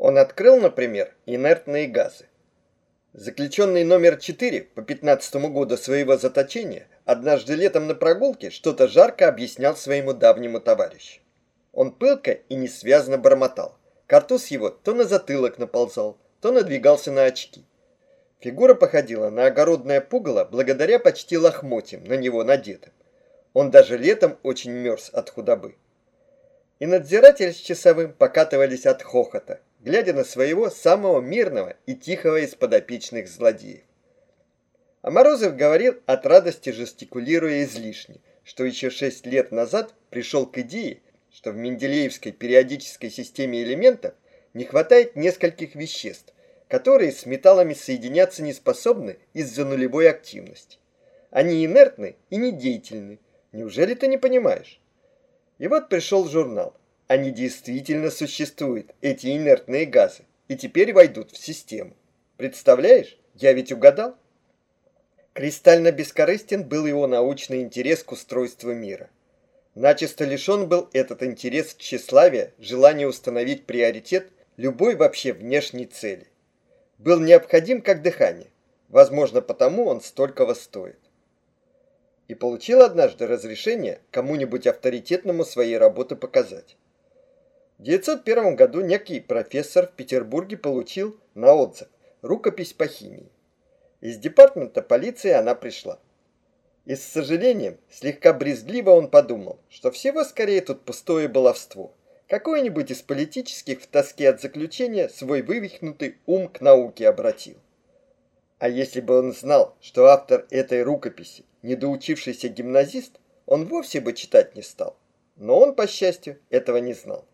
Он открыл, например, инертные газы. Заключенный номер 4 по 15 году своего заточения однажды летом на прогулке что-то жарко объяснял своему давнему товарищу. Он пылко и несвязно бормотал. Картуз его то на затылок наползал, то надвигался на очки. Фигура походила на огородное пугало благодаря почти лохмотьям на него надетым. Он даже летом очень мерз от худобы. И надзиратель с часовым покатывались от хохота, глядя на своего самого мирного и тихого из подопечных злодеев. А Морозов говорил от радости, жестикулируя излишне, что еще шесть лет назад пришел к идее, что в Менделеевской периодической системе элементов не хватает нескольких веществ, которые с металлами соединяться не способны из-за нулевой активности. Они инертны и недеятельны. Неужели ты не понимаешь? И вот пришел журнал. Они действительно существуют, эти инертные газы, и теперь войдут в систему. Представляешь, я ведь угадал. Кристально бескорыстен был его научный интерес к устройству мира. Начисто лишен был этот интерес тщеславия, желание установить приоритет любой вообще внешней цели был необходим как дыхание. Возможно, потому он столького стоит. И получил однажды разрешение кому-нибудь авторитетному своей работы показать. В 901 году некий профессор в Петербурге получил на отзыв рукопись по химии. Из департамента полиции она пришла. И с сожалением, слегка брезгливо он подумал, что всего скорее тут пустое баловство – какой-нибудь из политических в тоске от заключения свой вывихнутый ум к науке обратил. А если бы он знал, что автор этой рукописи недоучившийся гимназист, он вовсе бы читать не стал. Но он, по счастью, этого не знал.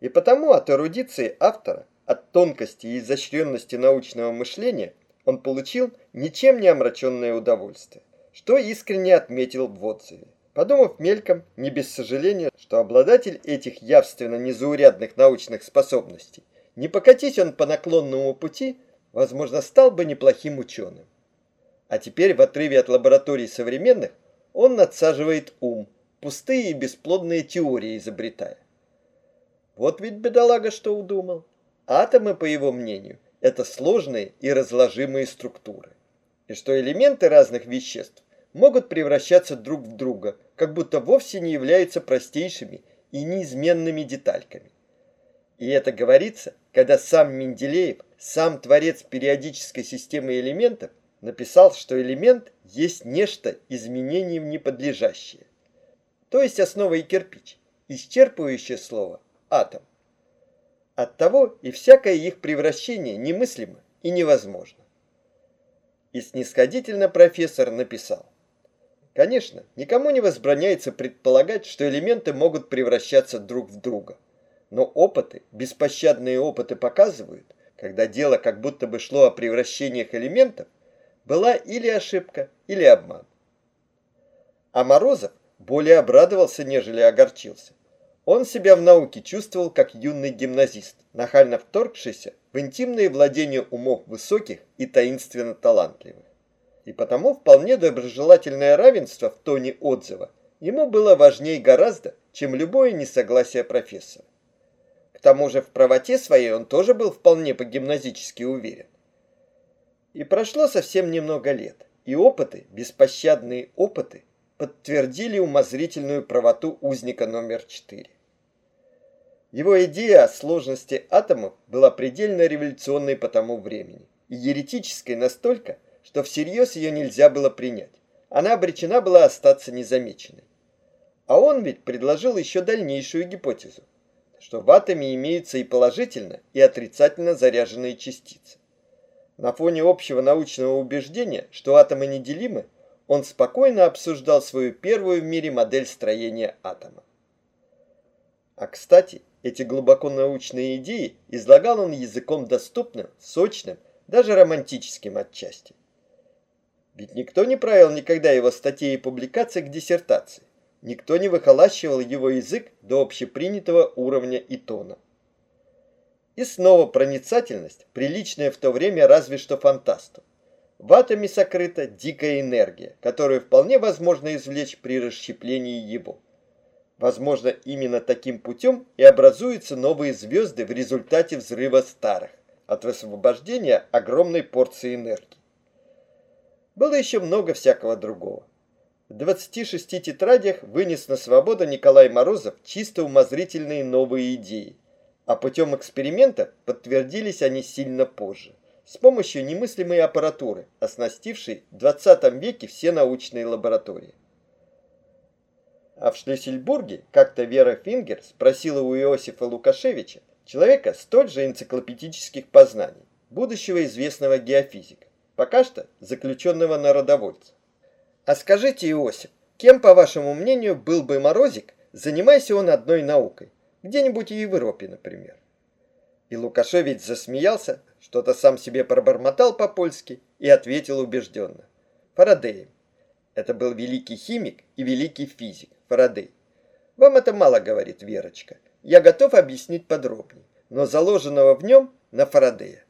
И потому от эрудиции автора, от тонкости и изощренности научного мышления он получил ничем не омраченное удовольствие, что искренне отметил в отзыве. Подумав мельком, не без сожаления, что обладатель этих явственно незаурядных научных способностей, не покатись он по наклонному пути, возможно, стал бы неплохим ученым. А теперь в отрыве от лабораторий современных он надсаживает ум, пустые и бесплодные теории изобретая. Вот ведь бедолага что удумал. Атомы, по его мнению, это сложные и разложимые структуры. И что элементы разных веществ могут превращаться друг в друга, как будто вовсе не являются простейшими и неизменными детальками. И это говорится, когда сам Менделеев, сам творец периодической системы элементов, написал, что элемент есть нечто изменениям неподлежащее. То есть основа и кирпич, исчерпывающее слово «атом». Оттого и всякое их превращение немыслимо и невозможно. И снисходительно профессор написал – Конечно, никому не возбраняется предполагать, что элементы могут превращаться друг в друга. Но опыты, беспощадные опыты показывают, когда дело как будто бы шло о превращениях элементов, была или ошибка, или обман. А Морозов более обрадовался, нежели огорчился. Он себя в науке чувствовал как юный гимназист, нахально вторгшийся в интимные владения умов высоких и таинственно талантливых и потому вполне доброжелательное равенство в тоне отзыва ему было важнее гораздо, чем любое несогласие профессора. К тому же в правоте своей он тоже был вполне по-гимназически уверен. И прошло совсем немного лет, и опыты, беспощадные опыты, подтвердили умозрительную правоту узника номер 4. Его идея о сложности атомов была предельно революционной по тому времени и еретической настолько, что всерьез ее нельзя было принять. Она обречена была остаться незамеченной. А он ведь предложил еще дальнейшую гипотезу, что в атоме имеются и положительно, и отрицательно заряженные частицы. На фоне общего научного убеждения, что атомы неделимы, он спокойно обсуждал свою первую в мире модель строения атома. А кстати, эти глубоко научные идеи излагал он языком доступным, сочным, даже романтическим отчасти. Ведь никто не правил никогда его статей и публикаций к диссертации. Никто не выхолащивал его язык до общепринятого уровня и тона. И снова проницательность, приличная в то время разве что фантасту. В атоме сокрыта дикая энергия, которую вполне возможно извлечь при расщеплении его. Возможно, именно таким путем и образуются новые звезды в результате взрыва старых, от высвобождения огромной порции энергии. Было еще много всякого другого. В 26 тетрадях вынес на свободу Николай Морозов чисто умозрительные новые идеи, а путем эксперимента подтвердились они сильно позже, с помощью немыслимой аппаратуры, оснастившей в 20 веке все научные лаборатории. А в Шлиссельбурге как-то Вера Фингер спросила у Иосифа Лукашевича, человека столь же энциклопедических познаний, будущего известного геофизика, пока что заключенного народовольца. А скажите, Иосиф, кем, по вашему мнению, был бы Морозик, занимайся он одной наукой? Где-нибудь в Европе, например. И Лукашевич засмеялся, что-то сам себе пробормотал по-польски и ответил убежденно. Фарадеем. Это был великий химик и великий физик Фарадей. Вам это мало говорит, Верочка. Я готов объяснить подробнее, но заложенного в нем на Фарадея.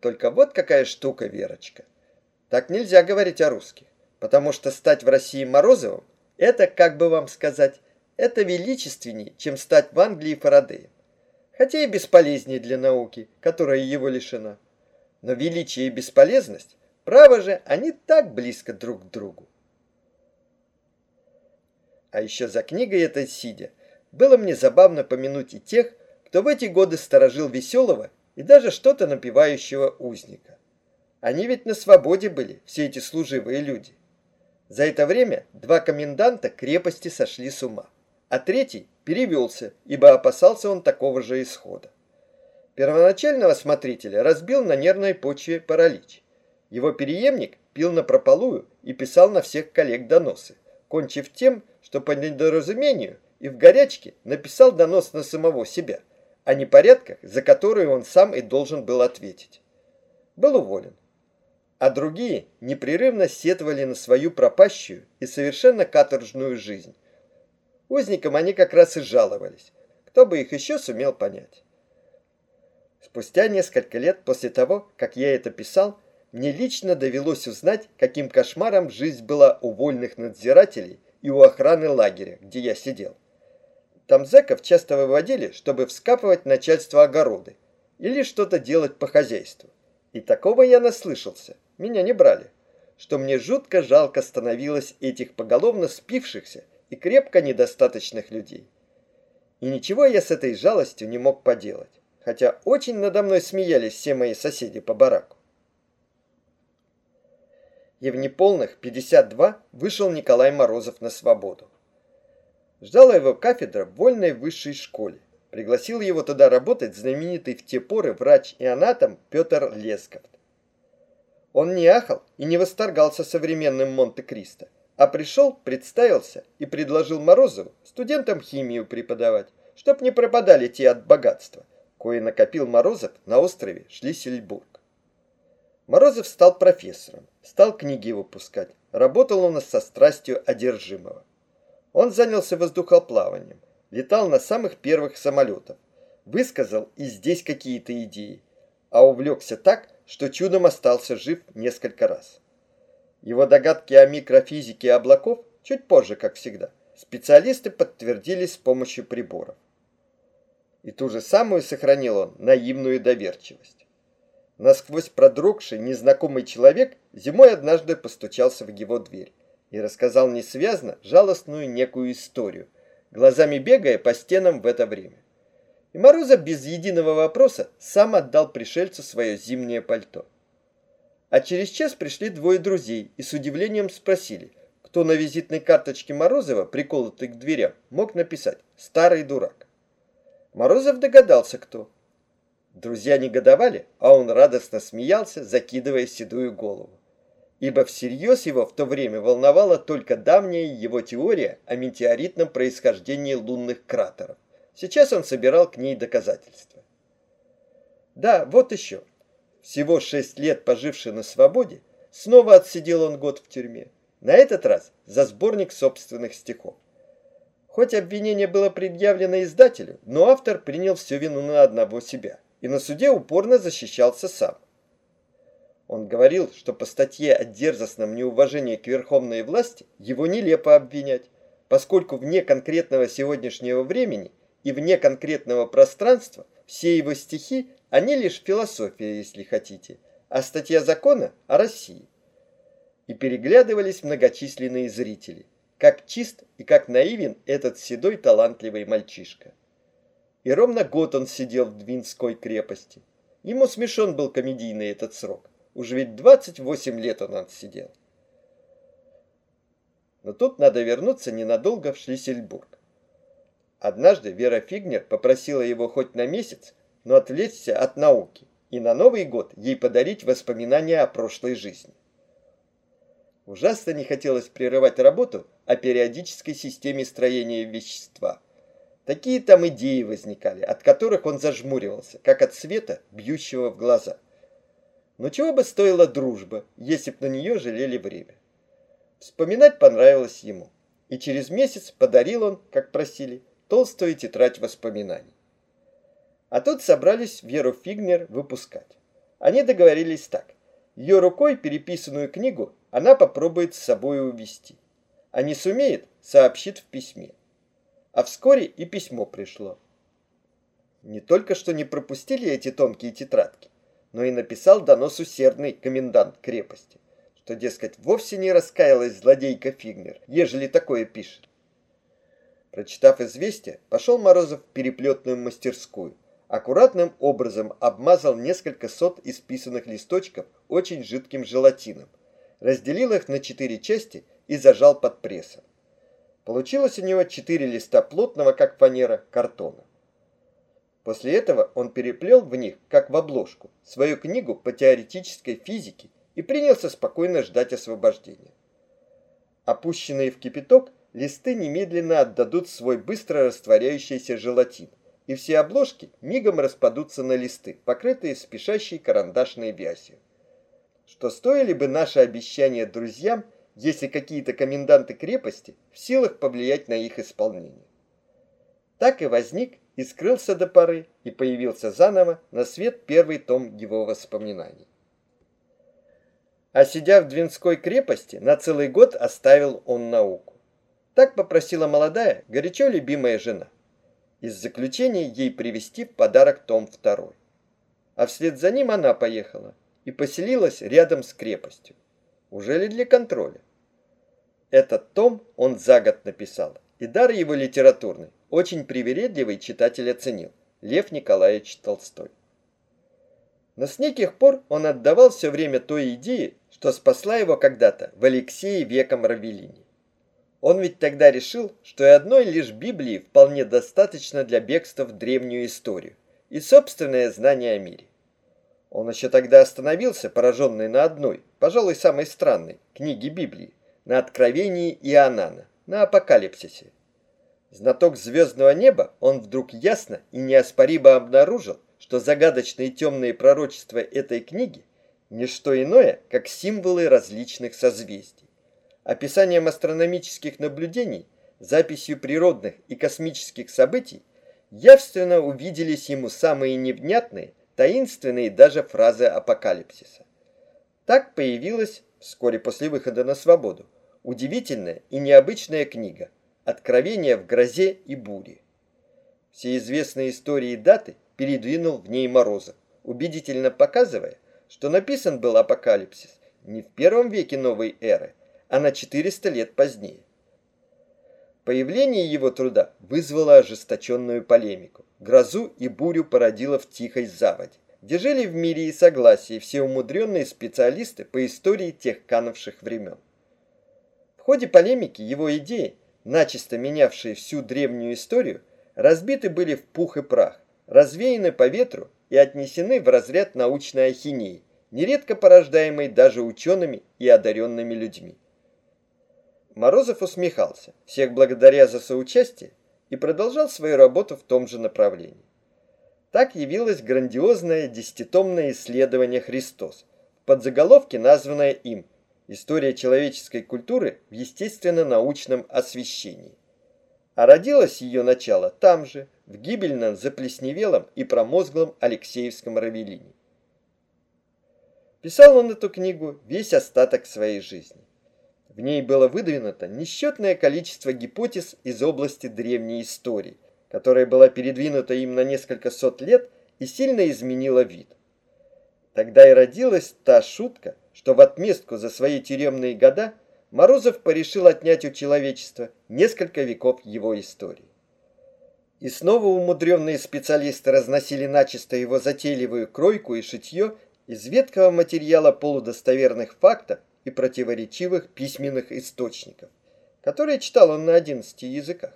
Только вот какая штука, Верочка. Так нельзя говорить о русских, потому что стать в России Морозовым – это, как бы вам сказать, это величественнее, чем стать в Англии Фарадеем. Хотя и бесполезнее для науки, которая его лишена. Но величие и бесполезность, право же, они так близко друг к другу. А еще за книгой этой сидя, было мне забавно помянуть и тех, кто в эти годы сторожил веселого и даже что-то напивающего узника. Они ведь на свободе были, все эти служивые люди. За это время два коменданта крепости сошли с ума а третий перевелся, ибо опасался он такого же исхода. Первоначального смотрителя разбил на нервной почве паралич. Его переемник пил на прополую и писал на всех коллег доносы, кончив тем, что по недоразумению и в горячке написал донос на самого себя, о непорядках, за которые он сам и должен был ответить. Был уволен. А другие непрерывно сетовали на свою пропащую и совершенно каторжную жизнь, Узникам они как раз и жаловались. Кто бы их еще сумел понять? Спустя несколько лет после того, как я это писал, мне лично довелось узнать, каким кошмаром жизнь была у вольных надзирателей и у охраны лагеря, где я сидел. Там зэков часто выводили, чтобы вскапывать начальство огороды или что-то делать по хозяйству. И такого я наслышался, меня не брали, что мне жутко жалко становилось этих поголовно спившихся и крепко недостаточных людей. И ничего я с этой жалостью не мог поделать, хотя очень надо мной смеялись все мои соседи по бараку. И в неполных 52 вышел Николай Морозов на свободу. Ждала его кафедра в вольной высшей школе. Пригласил его туда работать знаменитый в те поры врач и анатом Петр Лесков. Он не ахал и не восторгался современным Монте-Кристо, а пришел, представился и предложил Морозову студентам химию преподавать, чтоб не пропадали те от богатства, кое накопил Морозов на острове Шлиссельбург. Морозов стал профессором, стал книги выпускать, работал нас со страстью одержимого. Он занялся воздухоплаванием, летал на самых первых самолетах, высказал и здесь какие-то идеи, а увлекся так, что чудом остался жив несколько раз. Его догадки о микрофизике облаков чуть позже, как всегда, специалисты подтвердили с помощью приборов. И ту же самую сохранил он наивную доверчивость. Насквозь продрогший незнакомый человек зимой однажды постучался в его дверь и рассказал несвязно жалостную некую историю, глазами бегая по стенам в это время. И Морозов без единого вопроса сам отдал пришельцу свое зимнее пальто. А через час пришли двое друзей и с удивлением спросили, кто на визитной карточке Морозова, приколотой к дверям, мог написать «Старый дурак». Морозов догадался, кто. Друзья негодовали, а он радостно смеялся, закидывая седую голову. Ибо всерьез его в то время волновала только давняя его теория о метеоритном происхождении лунных кратеров. Сейчас он собирал к ней доказательства. Да, вот еще всего шесть лет поживший на свободе, снова отсидел он год в тюрьме. На этот раз за сборник собственных стихов. Хоть обвинение было предъявлено издателю, но автор принял всю вину на одного себя и на суде упорно защищался сам. Он говорил, что по статье о дерзостном неуважении к верховной власти его нелепо обвинять, поскольку вне конкретного сегодняшнего времени и вне конкретного пространства все его стихи, они лишь философия, если хотите, а статья закона о России. И переглядывались многочисленные зрители, как чист и как наивен этот седой талантливый мальчишка. И ровно год он сидел в Двинской крепости. Ему смешон был комедийный этот срок. Уж ведь 28 лет он отсидел. Но тут надо вернуться ненадолго в Шлиссельбург. Однажды Вера Фигнер попросила его хоть на месяц, но отвлечься от науки и на Новый год ей подарить воспоминания о прошлой жизни. Ужасно не хотелось прерывать работу о периодической системе строения вещества. Такие там идеи возникали, от которых он зажмуривался, как от света, бьющего в глаза. Но чего бы стоила дружба, если б на нее жалели время? Вспоминать понравилось ему, и через месяц подарил он, как просили, толстую тетрадь воспоминаний. А тут собрались Веру Фигнер выпускать. Они договорились так. Ее рукой переписанную книгу она попробует с собой увезти. А не сумеет, сообщит в письме. А вскоре и письмо пришло. Не только что не пропустили эти тонкие тетрадки, но и написал донос усердный комендант крепости, что, дескать, вовсе не раскаялась злодейка Фигнер, ежели такое пишет. Прочитав известие, пошел Морозов в переплетную мастерскую, аккуратным образом обмазал несколько сот исписанных листочков очень жидким желатином, разделил их на четыре части и зажал под прессом. Получилось у него четыре листа плотного, как фанера, картона. После этого он переплел в них, как в обложку, свою книгу по теоретической физике и принялся спокойно ждать освобождения. Опущенные в кипяток, листы немедленно отдадут свой быстро растворяющийся желатин, и все обложки мигом распадутся на листы, покрытые спешащей карандашной вязью. Что стоили бы наши обещания друзьям, если какие-то коменданты крепости в силах повлиять на их исполнение? Так и возник и скрылся до поры, и появился заново на свет первый том его воспоминаний. А сидя в Двинской крепости, на целый год оставил он науку. Так попросила молодая, горячо любимая жена из заключения ей привезти в подарок том второй. А вслед за ним она поехала и поселилась рядом с крепостью. Уже ли для контроля? Этот том он за год написал, и дар его литературный очень привередливый читатель оценил Лев Николаевич Толстой. Но с неких пор он отдавал все время той идее, что спасла его когда-то в Алексее веком Равелине. Он ведь тогда решил, что и одной лишь Библии вполне достаточно для бегства в древнюю историю и собственное знание о мире. Он еще тогда остановился, пораженный на одной, пожалуй, самой странной, книге Библии, на Откровении Иоанна, на Апокалипсисе. Знаток звездного неба, он вдруг ясно и неоспоримо обнаружил, что загадочные темные пророчества этой книги – не что иное, как символы различных созвездий описанием астрономических наблюдений, записью природных и космических событий, явственно увиделись ему самые невнятные, таинственные даже фразы апокалипсиса. Так появилась, вскоре после выхода на свободу, удивительная и необычная книга «Откровения в грозе и буре». Все известные истории и даты передвинул в ней Морозов, убедительно показывая, что написан был апокалипсис не в первом веке новой эры, а на 400 лет позднее. Появление его труда вызвало ожесточенную полемику. Грозу и бурю породило в тихой заводе, где жили в мире и согласии все умудренные специалисты по истории тех канувших времен. Ходе полемики его идеи, начисто менявшие всю древнюю историю, разбиты были в пух и прах, развеяны по ветру и отнесены в разряд научной ахинеи, нередко порождаемой даже учеными и одаренными людьми. Морозов усмехался, всех благодаря за соучастие, и продолжал свою работу в том же направлении. Так явилось грандиозное десятитомное исследование «Христос», в подзаголовке названное им «История человеческой культуры в естественно-научном освещении». А родилось ее начало там же, в гибельном, заплесневелом и промозглом Алексеевском Равелине. Писал он эту книгу весь остаток своей жизни. В ней было выдвинуто несчетное количество гипотез из области древней истории, которая была передвинута им на несколько сот лет и сильно изменила вид. Тогда и родилась та шутка, что в отместку за свои тюремные года Морозов порешил отнять у человечества несколько веков его истории. И снова умудренные специалисты разносили начисто его затейливую кройку и шитье из веткого материала полудостоверных фактов и противоречивых письменных источников, которые читал он на 11 языках.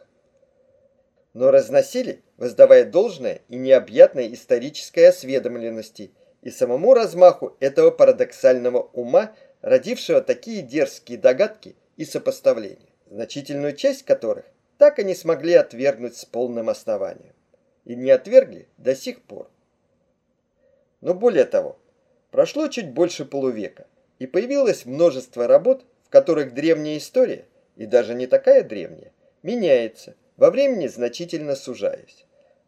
Но разносили, воздавая должное и необъятной исторической осведомленности и самому размаху этого парадоксального ума, родившего такие дерзкие догадки и сопоставления, значительную часть которых так и не смогли отвергнуть с полным основанием. И не отвергли до сих пор. Но более того, прошло чуть больше полувека, и появилось множество работ, в которых древняя история, и даже не такая древняя, меняется, во времени значительно сужаясь.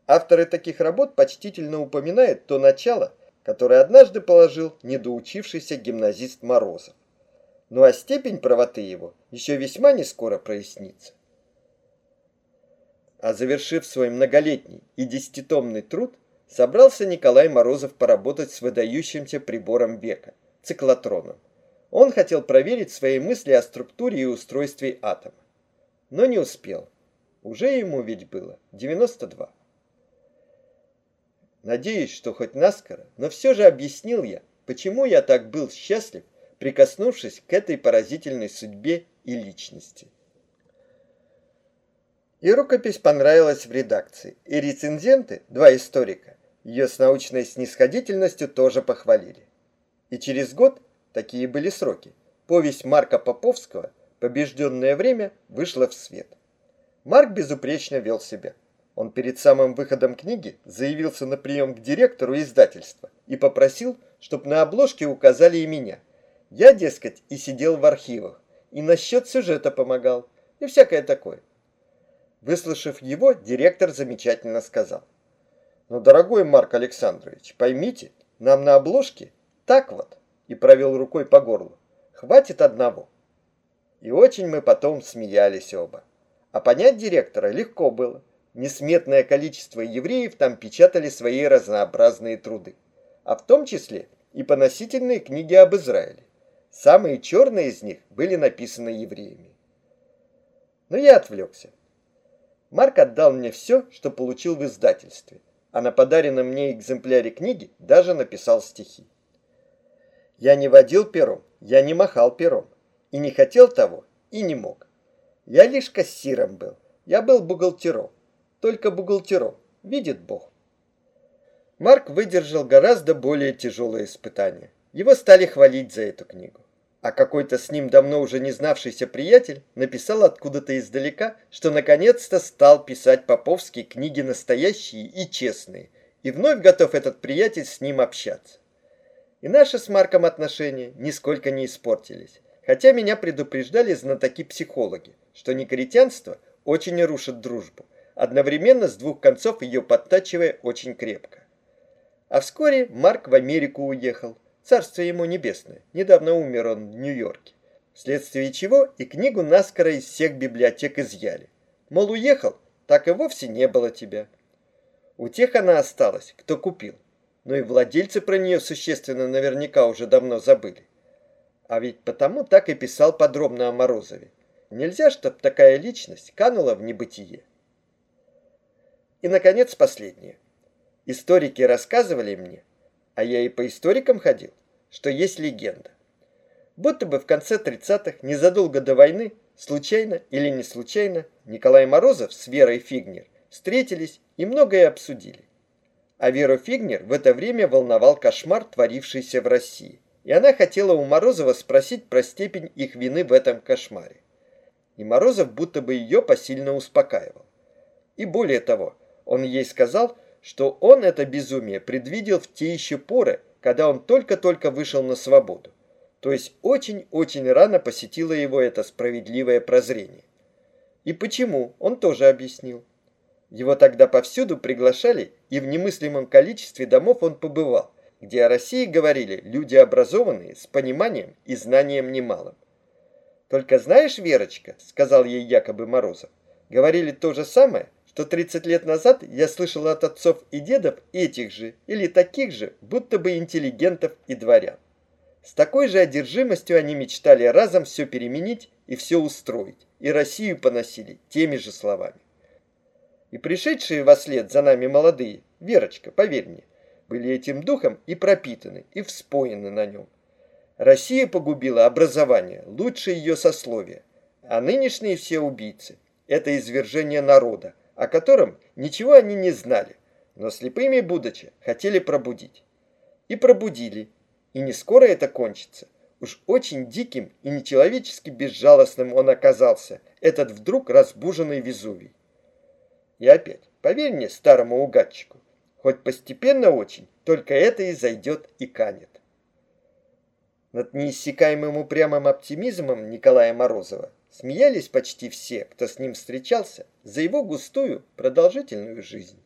Авторы таких работ почтительно упоминают то начало, которое однажды положил недоучившийся гимназист Морозов. Ну а степень правоты его еще весьма не скоро прояснится а завершив свой многолетний и десятитомный труд, собрался Николай Морозов поработать с выдающимся прибором века – циклотроном. Он хотел проверить свои мысли о структуре и устройстве атома. Но не успел. Уже ему ведь было 92. Надеюсь, что хоть наскоро, но все же объяснил я, почему я так был счастлив, прикоснувшись к этой поразительной судьбе и личности. И рукопись понравилась в редакции, и рецензенты, два историка, ее с научной снисходительностью тоже похвалили. И через год, такие были сроки, повесть Марка Поповского «Побежденное время» вышла в свет. Марк безупречно вел себя. Он перед самым выходом книги заявился на прием к директору издательства и попросил, чтобы на обложке указали и меня. Я, дескать, и сидел в архивах, и насчет сюжета помогал, и всякое такое. Выслушав его, директор замечательно сказал. «Ну, дорогой Марк Александрович, поймите, нам на обложке так вот» и провел рукой по горлу. «Хватит одного». И очень мы потом смеялись оба. А понять директора легко было. Несметное количество евреев там печатали свои разнообразные труды. А в том числе и поносительные книги об Израиле. Самые черные из них были написаны евреями. Но я отвлекся. Марк отдал мне все, что получил в издательстве, а на подаренном мне экземпляре книги даже написал стихи. Я не водил пером, я не махал пером, и не хотел того, и не мог. Я лишь кассиром был, я был бухгалтером, только бухгалтером, видит Бог. Марк выдержал гораздо более тяжелое испытание. Его стали хвалить за эту книгу а какой-то с ним давно уже не знавшийся приятель написал откуда-то издалека, что наконец-то стал писать Поповские книги настоящие и честные, и вновь готов этот приятель с ним общаться. И наши с Марком отношения нисколько не испортились, хотя меня предупреждали знатоки-психологи, что некритянство очень рушит дружбу, одновременно с двух концов ее подтачивая очень крепко. А вскоре Марк в Америку уехал, Царство ему небесное. Недавно умер он в Нью-Йорке. Вследствие чего и книгу наскоро из всех библиотек изъяли. Мол, уехал, так и вовсе не было тебя. У тех она осталась, кто купил. Но и владельцы про нее существенно наверняка уже давно забыли. А ведь потому так и писал подробно о Морозове. Нельзя, чтоб такая личность канула в небытие. И, наконец, последнее. Историки рассказывали мне, а я и по историкам ходил, что есть легенда. Будто бы в конце 30-х, незадолго до войны, случайно или не случайно, Николай Морозов с Верой Фигнер встретились и многое обсудили. А Веру Фигнер в это время волновал кошмар, творившийся в России, и она хотела у Морозова спросить про степень их вины в этом кошмаре. И Морозов будто бы ее посильно успокаивал. И более того, он ей сказал, что он это безумие предвидел в те еще поры, когда он только-только вышел на свободу. То есть очень-очень рано посетило его это справедливое прозрение. И почему, он тоже объяснил. Его тогда повсюду приглашали, и в немыслимом количестве домов он побывал, где о России говорили люди образованные, с пониманием и знанием немалым. Только знаешь, Верочка, сказал ей якобы Морозов, говорили то же самое, что 30 лет назад я слышал от отцов и дедов этих же или таких же, будто бы интеллигентов и дворян. С такой же одержимостью они мечтали разом все переменить и все устроить, и Россию поносили теми же словами. И пришедшие во след за нами молодые, Верочка, поверь мне, были этим духом и пропитаны, и вспоены на нем. Россия погубила образование, лучшее ее сословие, а нынешние все убийцы – это извержение народа, о котором ничего они не знали, но слепыми будучи хотели пробудить. И пробудили, и не скоро это кончится. Уж очень диким и нечеловечески безжалостным он оказался, этот вдруг разбуженный Везувий. И опять, поверь мне, старому угадчику, хоть постепенно очень, только это и зайдет и канет. Над неиссякаемым упрямым оптимизмом Николая Морозова смеялись почти все, кто с ним встречался, за его густую продолжительную жизнь.